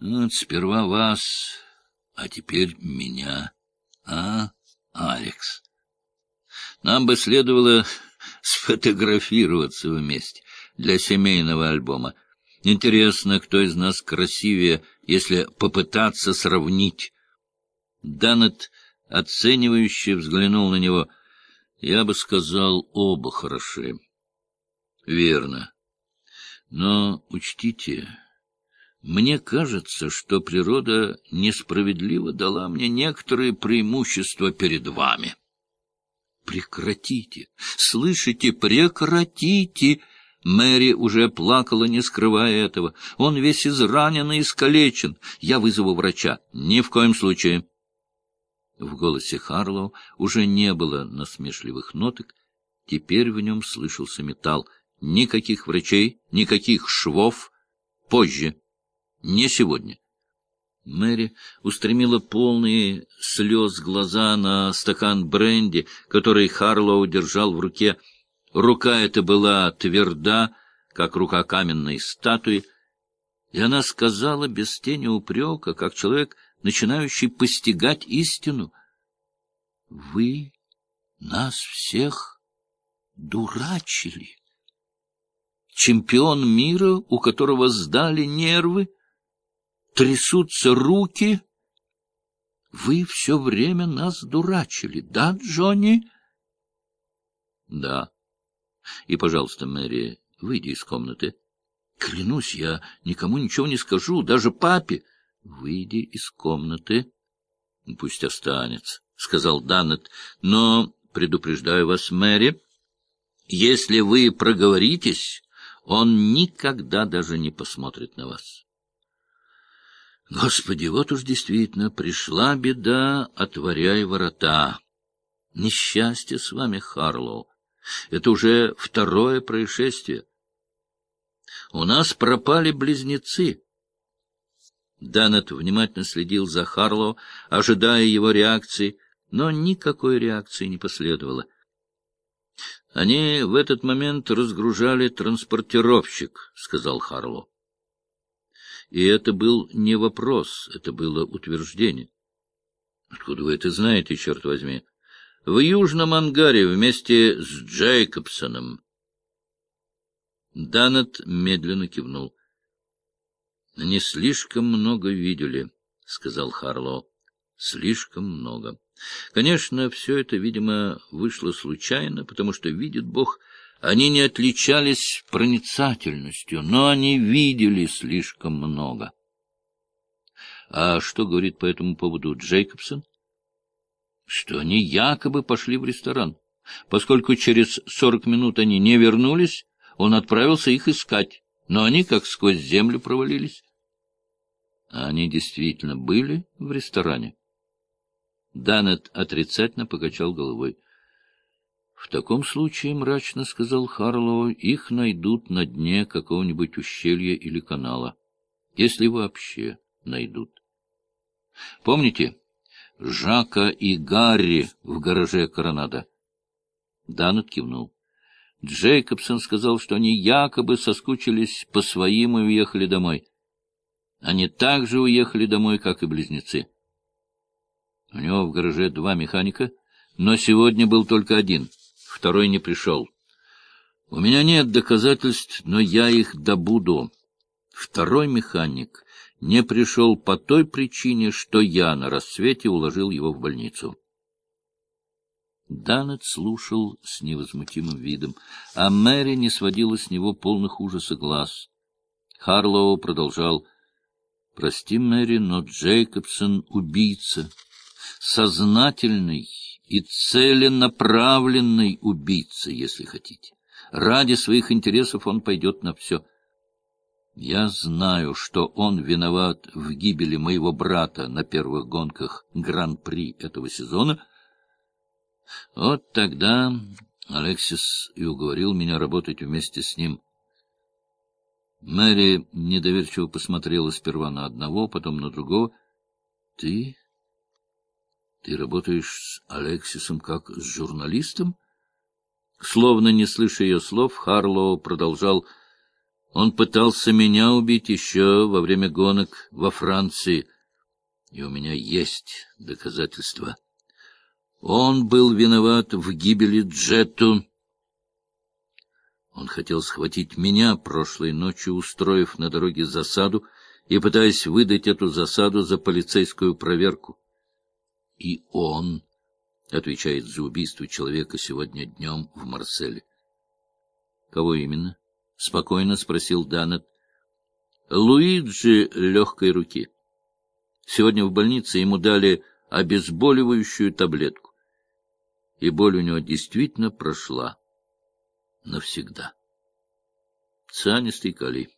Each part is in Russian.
Вот сперва вас, а теперь меня, а, Алекс? Нам бы следовало сфотографироваться вместе для семейного альбома. Интересно, кто из нас красивее, если попытаться сравнить. Данет оценивающе взглянул на него. Я бы сказал, оба хороши. Верно. Но учтите, мне кажется, что природа несправедливо дала мне некоторые преимущества перед вами. Прекратите! Слышите, прекратите! Мэри уже плакала, не скрывая этого. Он весь изранен и искалечен. Я вызову врача. Ни в коем случае. В голосе Харлоу уже не было насмешливых ноток. Теперь в нем слышался металл. Никаких врачей, никаких швов. Позже. Не сегодня. Мэри устремила полные слез глаза на стакан бренди, который Харлоу держал в руке. Рука эта была тверда, как рука каменной статуи, и она сказала без тени упрека, как человек, начинающий постигать истину, «Вы нас всех дурачили. Чемпион мира, у которого сдали нервы, трясутся руки. Вы все время нас дурачили, да, Джонни?» «Да», и, пожалуйста, Мэри, выйди из комнаты. Клянусь, я никому ничего не скажу, даже папе. Выйди из комнаты. Пусть останется, — сказал Даннет. Но, предупреждаю вас, Мэри, если вы проговоритесь, он никогда даже не посмотрит на вас. Господи, вот уж действительно пришла беда, отворяй ворота. Несчастье с вами, Харлоу. Это уже второе происшествие. У нас пропали близнецы. Данет внимательно следил за Харлоу, ожидая его реакции, но никакой реакции не последовало. Они в этот момент разгружали транспортировщик, — сказал Харлоу. И это был не вопрос, это было утверждение. — Откуда вы это знаете, черт возьми? в южном ангаре вместе с Джейкобсоном. Данет медленно кивнул. — Не слишком много видели, — сказал Харло. — Слишком много. Конечно, все это, видимо, вышло случайно, потому что, видит Бог, они не отличались проницательностью, но они видели слишком много. — А что говорит по этому поводу Джейкобсон? — что они якобы пошли в ресторан. Поскольку через сорок минут они не вернулись, он отправился их искать, но они как сквозь землю провалились. они действительно были в ресторане. Данет отрицательно покачал головой. — В таком случае, — мрачно сказал Харлоу, — их найдут на дне какого-нибудь ущелья или канала. Если вообще найдут. Помните, Жака и Гарри в гараже Коронада. Данет кивнул. Джейкобсон сказал, что они якобы соскучились по своим и уехали домой. Они также уехали домой, как и близнецы. У него в гараже два механика, но сегодня был только один, второй не пришел. У меня нет доказательств, но я их добуду. Второй механик не пришел по той причине, что я на рассвете уложил его в больницу. Данет слушал с невозмутимым видом, а Мэри не сводила с него полных ужаса глаз. Харлоу продолжал. — Прости, Мэри, но Джейкобсон — убийца. Сознательный и целенаправленный убийца, если хотите. Ради своих интересов он пойдет на все — я знаю, что он виноват в гибели моего брата на первых гонках Гран-при этого сезона. Вот тогда Алексис и уговорил меня работать вместе с ним. Мэри недоверчиво посмотрела сперва на одного, потом на другого. — Ты? Ты работаешь с Алексисом как с журналистом? Словно не слыша ее слов, Харлоу продолжал — Он пытался меня убить еще во время гонок во Франции, и у меня есть доказательства. Он был виноват в гибели Джетту. Он хотел схватить меня прошлой ночью, устроив на дороге засаду и пытаясь выдать эту засаду за полицейскую проверку. И он отвечает за убийство человека сегодня днем в Марселе. — Кого именно? — спокойно спросил Данет. — Луиджи легкой руки. Сегодня в больнице ему дали обезболивающую таблетку. И боль у него действительно прошла навсегда. Цианистый калий.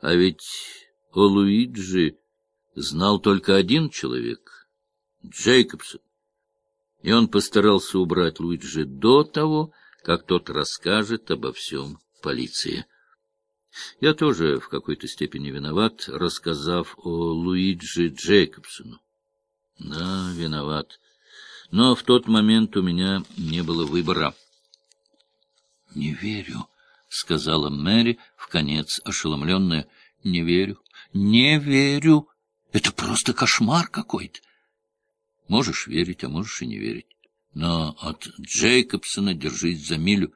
А ведь о Луиджи знал только один человек — Джейкобсон. И он постарался убрать Луиджи до того, как тот расскажет обо всем полиции. Я тоже в какой-то степени виноват, рассказав о Луиджи Джейкобсону. Да, виноват. Но в тот момент у меня не было выбора. — Не верю, — сказала Мэри, в конец ошеломленная. — Не верю, не верю. Это просто кошмар какой-то. Можешь верить, а можешь и не верить. Но от Джейкобсона держись за милю.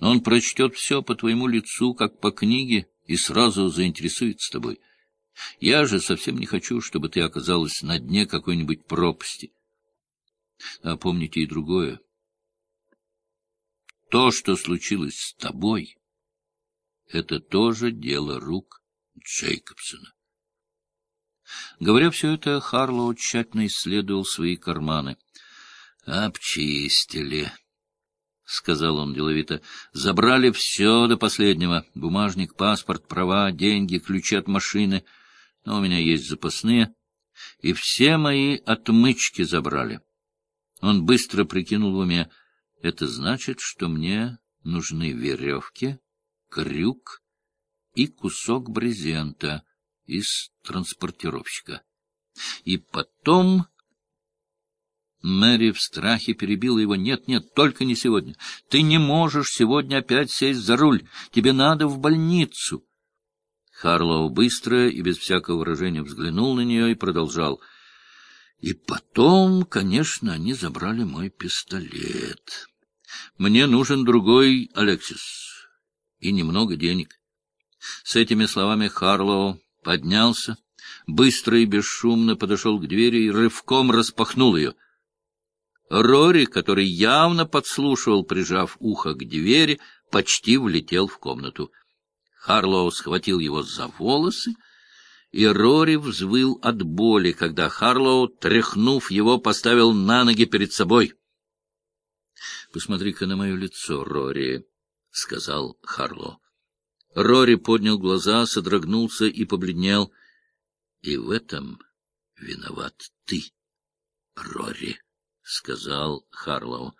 Он прочтет все по твоему лицу, как по книге, и сразу заинтересуется тобой. Я же совсем не хочу, чтобы ты оказалась на дне какой-нибудь пропасти. А помните и другое. То, что случилось с тобой, это тоже дело рук Джейкобсона. Говоря все это, Харлоу тщательно исследовал свои карманы. «Обчистили», — сказал он деловито. «Забрали все до последнего. Бумажник, паспорт, права, деньги, ключи от машины. Но у меня есть запасные. И все мои отмычки забрали». Он быстро прикинул в уме. «Это значит, что мне нужны веревки, крюк и кусок брезента» из транспортировщика. И потом... Мэри в страхе перебила его. «Нет, нет, только не сегодня. Ты не можешь сегодня опять сесть за руль. Тебе надо в больницу». Харлоу быстро и без всякого выражения взглянул на нее и продолжал. «И потом, конечно, они забрали мой пистолет. Мне нужен другой Алексис и немного денег». С этими словами Харлоу поднялся, быстро и бесшумно подошел к двери и рывком распахнул ее. Рори, который явно подслушивал, прижав ухо к двери, почти влетел в комнату. Харлоу схватил его за волосы, и Рори взвыл от боли, когда Харлоу, тряхнув его, поставил на ноги перед собой. — Посмотри-ка на мое лицо, Рори, — сказал Харлоу. Рори поднял глаза, содрогнулся и побледнел. — И в этом виноват ты, Рори, — сказал Харлоу.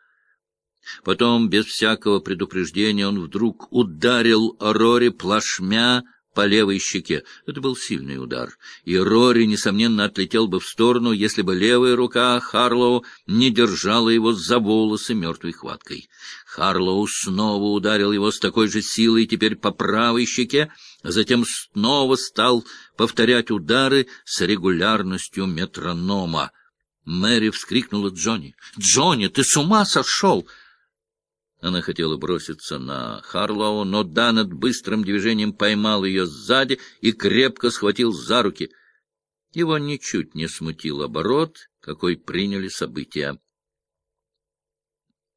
Потом, без всякого предупреждения, он вдруг ударил Рори плашмя по левой щеке. Это был сильный удар, и Рори, несомненно, отлетел бы в сторону, если бы левая рука Харлоу не держала его за волосы мертвой хваткой. Харлоу снова ударил его с такой же силой, теперь по правой щеке, а затем снова стал повторять удары с регулярностью метронома. Мэри вскрикнула Джонни. «Джонни, ты с ума сошел!» Она хотела броситься на Харлоу, но Данет быстрым движением поймал ее сзади и крепко схватил за руки. Его ничуть не смутил оборот, какой приняли события.